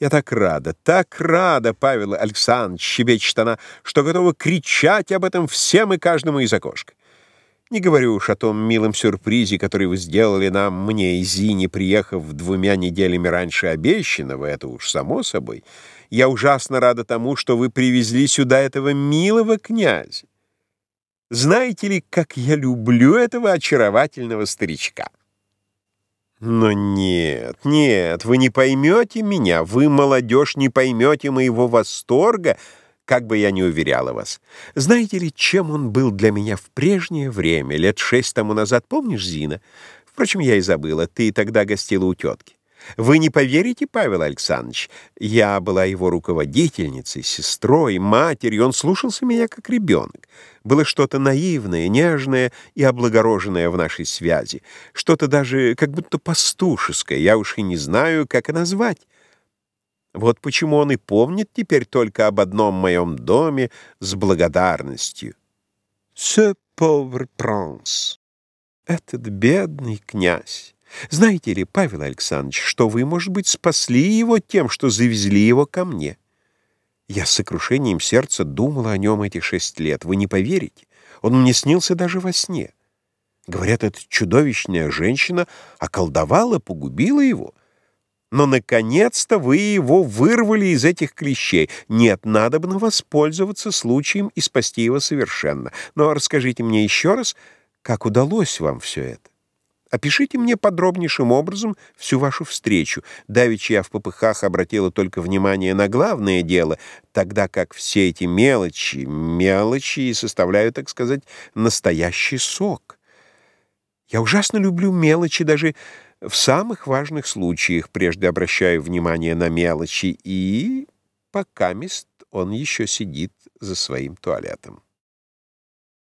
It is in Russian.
Я так рада, так рада, Павел Александрович, щебечет она, что готова кричать об этом всем и каждому из окошка. Не говорю уж о том милом сюрпризе, который вы сделали нам, мне и Зине, приехав двумя неделями раньше обещанного, это уж само собой. Я ужасно рада тому, что вы привезли сюда этого милого князя. Знаете ли, как я люблю этого очаровательного старичка? Но нет, нет, вы не поймете меня, вы, молодежь, не поймете моего восторга, как бы я ни уверяла вас. Знаете ли, чем он был для меня в прежнее время, лет шесть тому назад, помнишь, Зина? Впрочем, я и забыла, ты тогда гостила у тетки. Вы не поверите, Павел Александрович, я была его руководительницей, сестрой, матерью, он слушался меня как ребенок. Было что-то наивное, нежное и облагороженное в нашей связи, что-то даже как будто пастушеское, я уж и не знаю, как и назвать. Вот почему он и помнит теперь только об одном моем доме с благодарностью. «Ce pauvre prince» — этот бедный князь. Знаете ли, Павел Александрович, что вы, может быть, спасли его тем, что завезли его ко мне? Я с сокрушением сердца думала о нем эти шесть лет. Вы не поверите, он мне снился даже во сне. Говорят, эта чудовищная женщина околдовала, погубила его. Но, наконец-то, вы его вырвали из этих клещей. Нет, надо бы воспользоваться случаем и спасти его совершенно. Но расскажите мне еще раз, как удалось вам все это? Опишите мне подробнейшим образом всю вашу встречу. Давеча я в попыхах обратила только внимание на главное дело, тогда как все эти мелочи, мелочи составляют, так сказать, настоящий сок. Я ужасно люблю мелочи даже в самых важных случаях, прежде обращаю внимание на мелочи, и пока мест он еще сидит за своим туалетом.